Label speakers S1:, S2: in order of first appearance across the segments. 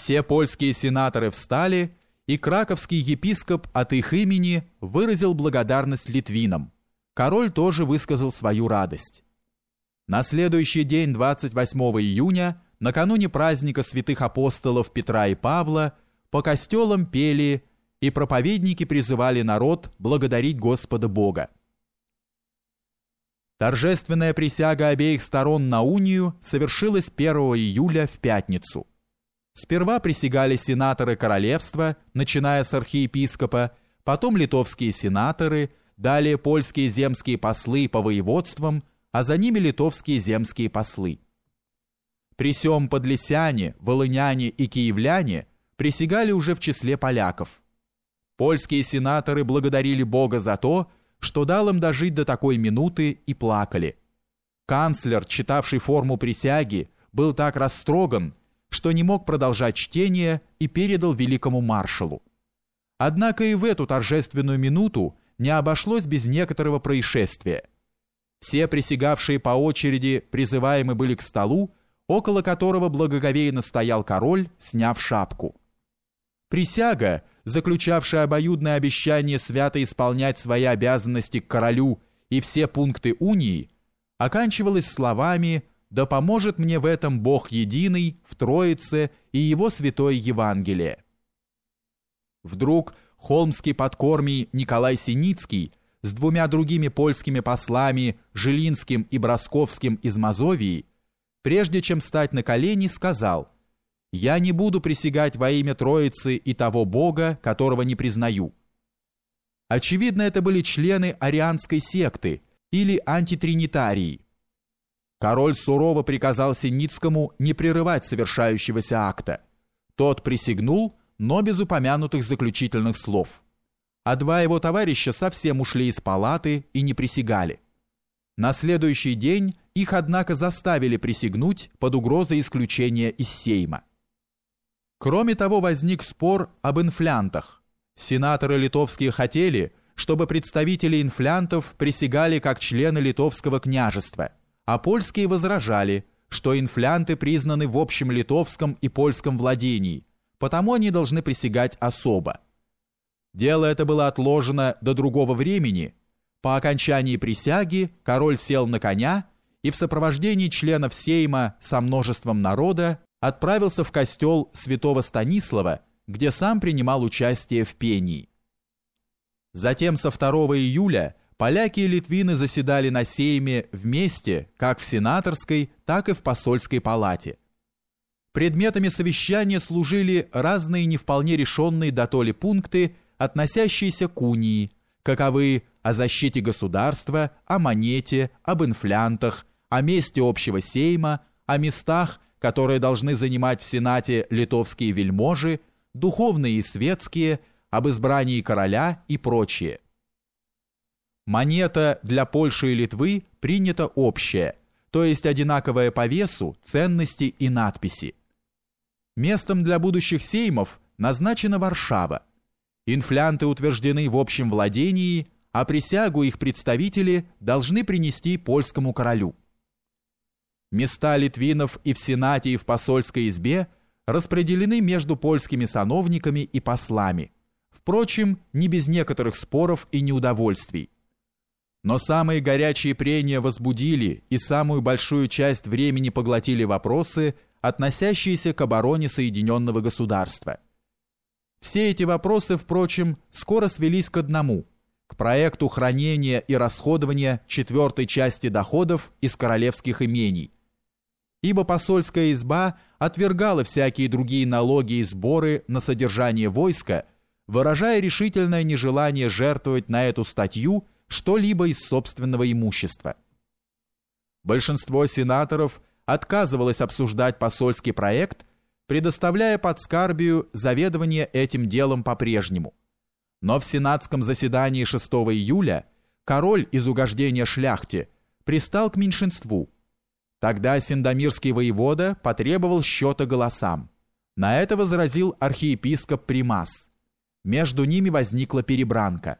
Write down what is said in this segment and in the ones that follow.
S1: Все польские сенаторы встали, и краковский епископ от их имени выразил благодарность литвинам. Король тоже высказал свою радость. На следующий день, 28 июня, накануне праздника святых апостолов Петра и Павла, по костелам пели и проповедники призывали народ благодарить Господа Бога. Торжественная присяга обеих сторон на унию совершилась 1 июля в пятницу. Сперва присягали сенаторы королевства, начиная с архиепископа, потом литовские сенаторы, далее польские земские послы по воеводствам, а за ними литовские земские послы. При сём подлесяне, волыняне и киевляне присягали уже в числе поляков. Польские сенаторы благодарили Бога за то, что дал им дожить до такой минуты и плакали. Канцлер, читавший форму присяги, был так растроган, что не мог продолжать чтение и передал великому маршалу. Однако и в эту торжественную минуту не обошлось без некоторого происшествия. Все присягавшие по очереди призываемы были к столу, около которого благоговейно стоял король, сняв шапку. Присяга, заключавшая обоюдное обещание свято исполнять свои обязанности к королю и все пункты унии, оканчивалась словами «Да поможет мне в этом Бог единый, в Троице и Его Святое Евангелие». Вдруг холмский подкормий Николай Синицкий с двумя другими польскими послами Жилинским и Бросковским из Мазовии, прежде чем стать на колени, сказал – я не буду присягать во имя Троицы и того Бога, которого не признаю. Очевидно, это были члены арианской секты или антитринитарии. Король сурово приказал Синицкому не прерывать совершающегося акта. Тот присягнул, но без упомянутых заключительных слов. А два его товарища совсем ушли из палаты и не присягали. На следующий день их, однако, заставили присягнуть под угрозой исключения из Сейма. Кроме того, возник спор об инфлянтах. Сенаторы литовские хотели, чтобы представители инфлянтов присягали как члены литовского княжества, а польские возражали, что инфлянты признаны в общем литовском и польском владении, потому они должны присягать особо. Дело это было отложено до другого времени. По окончании присяги король сел на коня и в сопровождении членов Сейма со множеством народа отправился в костел святого Станислава, где сам принимал участие в пении. Затем со 2 июля поляки и литвины заседали на сейме вместе, как в сенаторской, так и в посольской палате. Предметами совещания служили разные не вполне решенные дотоле пункты, относящиеся к унии, каковы о защите государства, о монете, об инфлянтах, о месте общего сейма, о местах, которые должны занимать в Сенате литовские вельможи, духовные и светские, об избрании короля и прочее. Монета для Польши и Литвы принята общая, то есть одинаковая по весу, ценности и надписи. Местом для будущих сеймов назначена Варшава. Инфлянты утверждены в общем владении, а присягу их представители должны принести польскому королю. Места литвинов и в Сенате, и в посольской избе распределены между польскими сановниками и послами. Впрочем, не без некоторых споров и неудовольствий. Но самые горячие прения возбудили и самую большую часть времени поглотили вопросы, относящиеся к обороне Соединенного Государства. Все эти вопросы, впрочем, скоро свелись к одному – к проекту хранения и расходования четвертой части доходов из королевских имений – ибо посольская изба отвергала всякие другие налоги и сборы на содержание войска, выражая решительное нежелание жертвовать на эту статью что-либо из собственного имущества. Большинство сенаторов отказывалось обсуждать посольский проект, предоставляя подскарбию заведование этим делом по-прежнему. Но в сенатском заседании 6 июля король из угождения шляхте пристал к меньшинству – Тогда Сендомирский воевода потребовал счета голосам. На это возразил архиепископ Примас. Между ними возникла перебранка.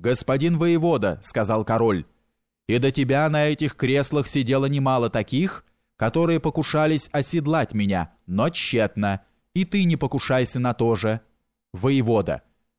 S1: «Господин воевода», — сказал король, — «и до тебя на этих креслах сидело немало таких, которые покушались оседлать меня, но тщетно, и ты не покушайся на то же. Воевода,